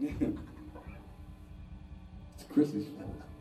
it's Chrissy's fault.